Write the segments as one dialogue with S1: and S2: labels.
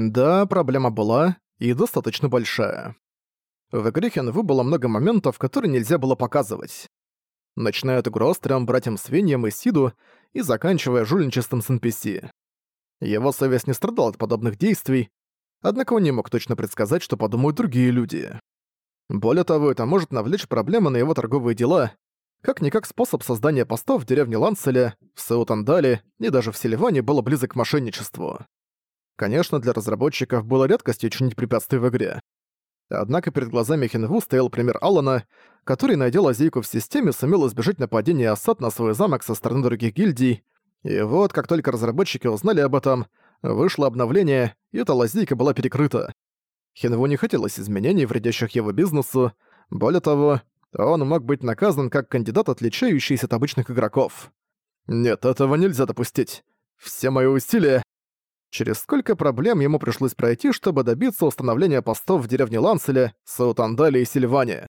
S1: Да, проблема была, и достаточно большая. В игре Хенву было много моментов, которые нельзя было показывать. Начиная от угроз трем братьям-свиньям и Сиду и заканчивая жульничеством с NPC. Его совесть не страдала от подобных действий, однако он не мог точно предсказать, что подумают другие люди. Более того, это может навлечь проблемы на его торговые дела, как-никак способ создания постов в деревне Ланцеля, в Саутандале и даже в Селиване было близок к мошенничеству. Конечно, для разработчиков было редкостью чинить препятствия в игре. Однако перед глазами Хинву стоял пример Алана, который, найдя лазейку в системе, сумел избежать нападения осад на свой замок со стороны других гильдий, и вот, как только разработчики узнали об этом, вышло обновление, и эта лазейка была перекрыта. Хинву не хотелось изменений, вредящих его бизнесу, более того, он мог быть наказан как кандидат, отличающийся от обычных игроков. Нет, этого нельзя допустить. Все мои усилия... Через сколько проблем ему пришлось пройти, чтобы добиться установления постов в деревне Ланселе, Саутандале и Сильване.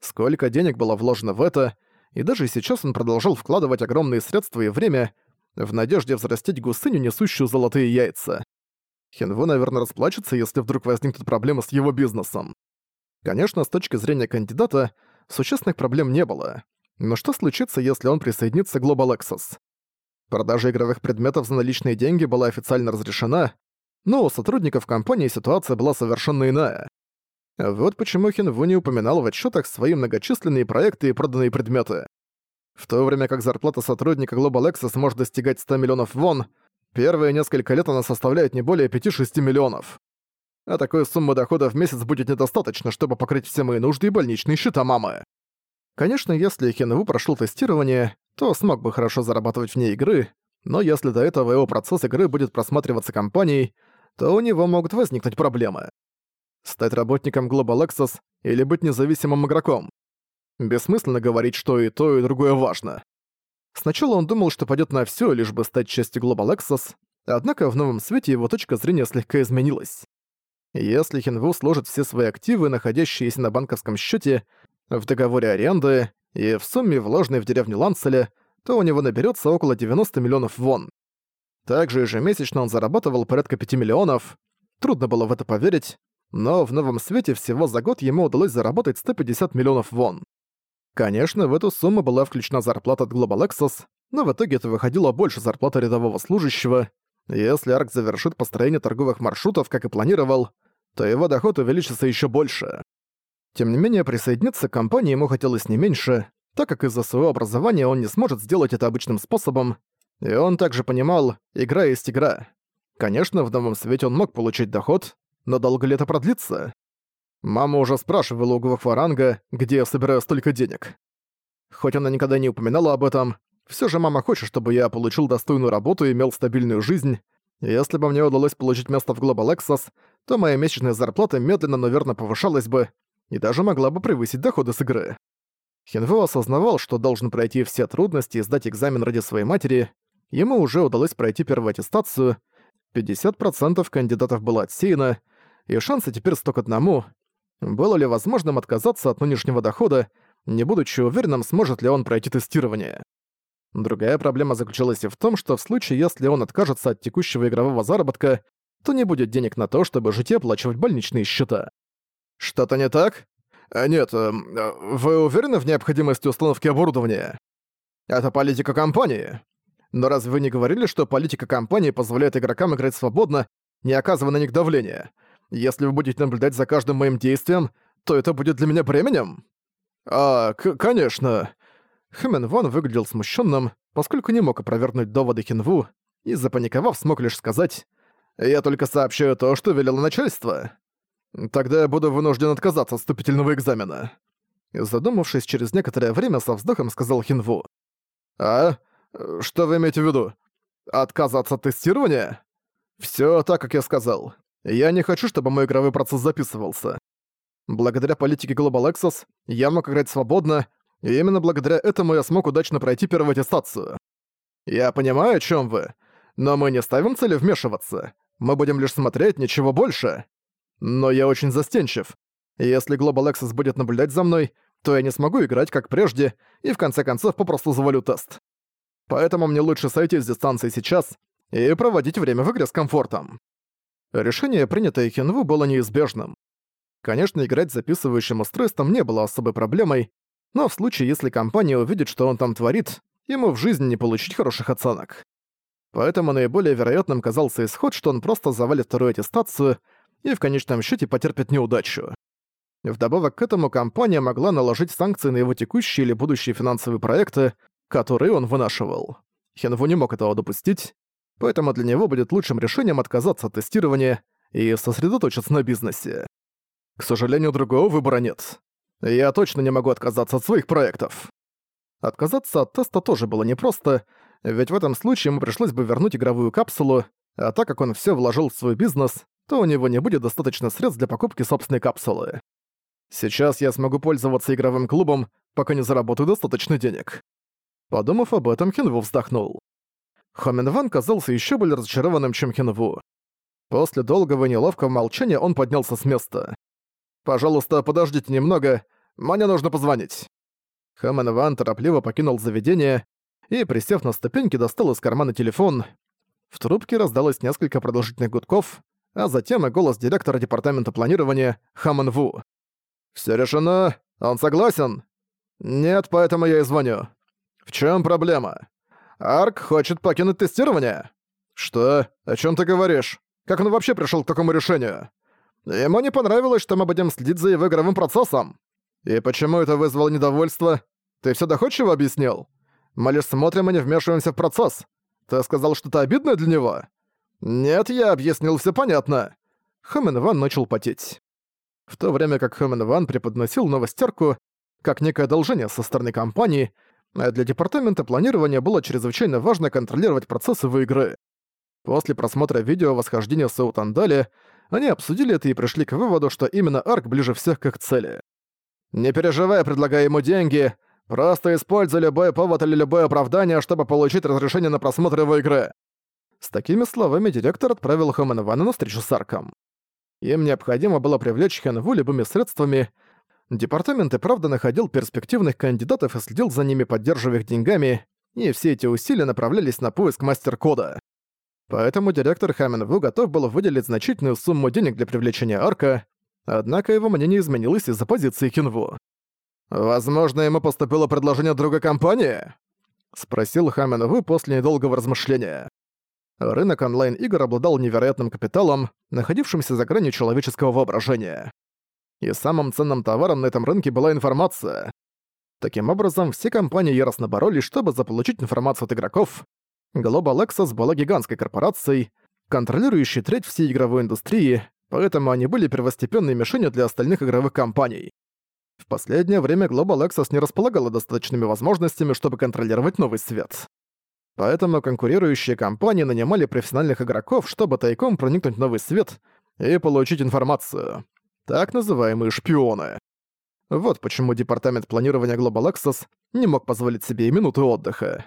S1: Сколько денег было вложено в это, и даже сейчас он продолжал вкладывать огромные средства и время в надежде взрастить гусыню, несущую золотые яйца. Хинву, наверное, расплачется, если вдруг возникнут проблемы с его бизнесом. Конечно, с точки зрения кандидата, существенных проблем не было. Но что случится, если он присоединится к Global Access? Продажа игровых предметов за наличные деньги была официально разрешена, но у сотрудников компании ситуация была совершенно иная. Вот почему Хинву не упоминал в отчетах свои многочисленные проекты и проданные предметы. В то время как зарплата сотрудника Global Access может достигать 100 миллионов вон, первые несколько лет она составляет не более 5-6 миллионов. А такой суммы дохода в месяц будет недостаточно, чтобы покрыть все мои нужды и больничные счета мамы. Конечно, если Хинву прошел тестирование, то смог бы хорошо зарабатывать вне игры, но если до этого его процесс игры будет просматриваться компанией, то у него могут возникнуть проблемы. Стать работником Global Access или быть независимым игроком. Бессмысленно говорить, что и то, и другое важно. Сначала он думал, что пойдет на все, лишь бы стать частью Global Access, однако в новом свете его точка зрения слегка изменилась. Если Хинву сложит все свои активы, находящиеся на банковском счете, в договоре аренды и в сумме, вложенной в деревню Ланцеля, то у него наберется около 90 миллионов вон. Также ежемесячно он зарабатывал порядка 5 миллионов. Трудно было в это поверить, но в новом свете всего за год ему удалось заработать 150 миллионов вон. Конечно, в эту сумму была включена зарплата от Global Access, но в итоге это выходило больше зарплаты рядового служащего. Если Арк завершит построение торговых маршрутов, как и планировал, то его доход увеличится еще больше. Тем не менее, присоединиться к компании ему хотелось не меньше, так как из-за своего образования он не сможет сделать это обычным способом, и он также понимал, игра есть игра. Конечно, в новом свете он мог получить доход, но долго ли это продлится? Мама уже спрашивала у Гвахваранга, где я собираю столько денег. Хоть она никогда не упоминала об этом, все же мама хочет, чтобы я получил достойную работу и имел стабильную жизнь. Если бы мне удалось получить место в Global Access, то моя месячная зарплата медленно, но верно повышалась бы, и даже могла бы превысить доходы с игры. Хинву осознавал, что должен пройти все трудности и сдать экзамен ради своей матери. Ему уже удалось пройти первую аттестацию, 50% кандидатов было отсеяно, и шансы теперь сто к одному. Было ли возможным отказаться от нынешнего дохода, не будучи уверенным, сможет ли он пройти тестирование? Другая проблема заключалась и в том, что в случае, если он откажется от текущего игрового заработка, то не будет денег на то, чтобы жить и оплачивать больничные счета. Что-то не так? А нет, эм, э, вы уверены в необходимости установки оборудования? Это политика компании. Но разве вы не говорили, что политика компании позволяет игрокам играть свободно, не оказывая на них давления? Если вы будете наблюдать за каждым моим действием, то это будет для меня бременем? А, конечно. Хэмен Ван выглядел смущенным, поскольку не мог опровергнуть доводы Хинву, и запаниковав смог лишь сказать «Я только сообщаю то, что велело начальство». Тогда я буду вынужден отказаться от вступительного экзамена. Задумавшись через некоторое время, со вздохом сказал Хинву. «А? Что вы имеете в виду? Отказаться от тестирования? Всё так, как я сказал. Я не хочу, чтобы мой игровой процесс записывался. Благодаря политике Global Access я мог играть свободно, и именно благодаря этому я смог удачно пройти первую аттестацию. Я понимаю, о чём вы, но мы не ставим цели вмешиваться. Мы будем лишь смотреть, ничего больше. Но я очень застенчив. Если Global Access будет наблюдать за мной, то я не смогу играть как прежде и в конце концов попросту завалю тест. Поэтому мне лучше сойти с дистанции сейчас и проводить время в игре с комфортом. Решение, принятое Хинву, было неизбежным. Конечно, играть с записывающим устройством не было особой проблемой, но в случае, если компания увидит, что он там творит, ему в жизни не получить хороших оценок. Поэтому наиболее вероятным казался исход, что он просто завалит вторую аттестацию и в конечном счете потерпит неудачу. Вдобавок к этому компания могла наложить санкции на его текущие или будущие финансовые проекты, которые он вынашивал. Хенву не мог этого допустить, поэтому для него будет лучшим решением отказаться от тестирования и сосредоточиться на бизнесе. К сожалению, другого выбора нет. Я точно не могу отказаться от своих проектов. Отказаться от теста тоже было непросто, ведь в этом случае ему пришлось бы вернуть игровую капсулу, а так как он все вложил в свой бизнес, то у него не будет достаточно средств для покупки собственной капсулы. Сейчас я смогу пользоваться игровым клубом, пока не заработаю достаточно денег. Подумав об этом, Хинву вздохнул. Хоминван казался еще более разочарованным, чем Хинву. После долгого и неловкого молчания он поднялся с места. «Пожалуйста, подождите немного, мне нужно позвонить». Хоминван торопливо покинул заведение и, присев на ступеньки, достал из кармана телефон. В трубке раздалось несколько продолжительных гудков, а затем и голос директора департамента планирования Хаман Ву. «Всё решено? Он согласен?» «Нет, поэтому я и звоню. В чем проблема? Арк хочет покинуть тестирование?» «Что? О чем ты говоришь? Как он вообще пришел к такому решению?» «Ему не понравилось, что мы будем следить за его игровым процессом. И почему это вызвало недовольство? Ты все доходчиво объяснил? Мы лишь смотрим и не вмешиваемся в процесс. Ты сказал что-то обидное для него?» «Нет, я объяснил все понятно». Хэмэн Ван начал потеть. В то время как Хэмэн Ван преподносил новостерку как некое одолжение со стороны компании, а для департамента планирования было чрезвычайно важно контролировать процессы его игры. После просмотра видео восхождения Саутандали они обсудили это и пришли к выводу, что именно Арк ближе всех к их цели. «Не переживай, предлагая ему деньги, просто используй любой повод или любое оправдание, чтобы получить разрешение на просмотр его игры». С такими словами директор отправил Хэмэн Вана на встречу с Арком. Им необходимо было привлечь Хэнву любыми средствами, Департамент и правда находил перспективных кандидатов и следил за ними, поддерживая их деньгами, и все эти усилия направлялись на поиск мастер-кода. Поэтому директор Хаменву готов был выделить значительную сумму денег для привлечения Арка, однако его мнение изменилось из-за позиции Кинву. «Возможно, ему поступило предложение друга компании?» — спросил Хаменву после недолгого размышления. Рынок онлайн-игр обладал невероятным капиталом, находившимся за гранью человеческого воображения и самым ценным товаром на этом рынке была информация. Таким образом, все компании яростно боролись, чтобы заполучить информацию от игроков. Global Access была гигантской корпорацией, контролирующей треть всей игровой индустрии, поэтому они были первостепенной мишенью для остальных игровых компаний. В последнее время Global Access не располагала достаточными возможностями, чтобы контролировать новый свет. Поэтому конкурирующие компании нанимали профессиональных игроков, чтобы тайком проникнуть в новый свет и получить информацию так называемые шпионы. Вот почему департамент планирования Global Access не мог позволить себе и минуты отдыха.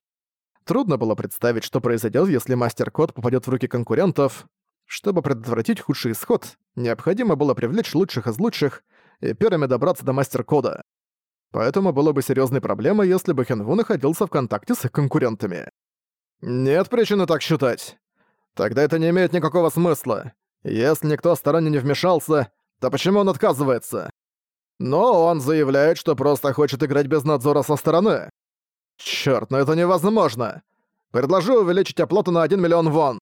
S1: Трудно было представить, что произойдет, если мастер-код попадет в руки конкурентов. Чтобы предотвратить худший исход, необходимо было привлечь лучших из лучших и первыми добраться до мастер-кода. Поэтому было бы серьезной проблемой, если бы Хенву находился в контакте с их конкурентами. Нет причины так считать. Тогда это не имеет никакого смысла. Если никто сторонне не вмешался, то почему он отказывается? Но он заявляет, что просто хочет играть без надзора со стороны. Чёрт, но это невозможно. Предложу увеличить оплату на 1 миллион вон.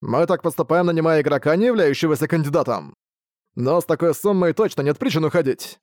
S1: Мы так поступаем, нанимая игрока, не являющегося кандидатом. Но с такой суммой точно нет причин уходить.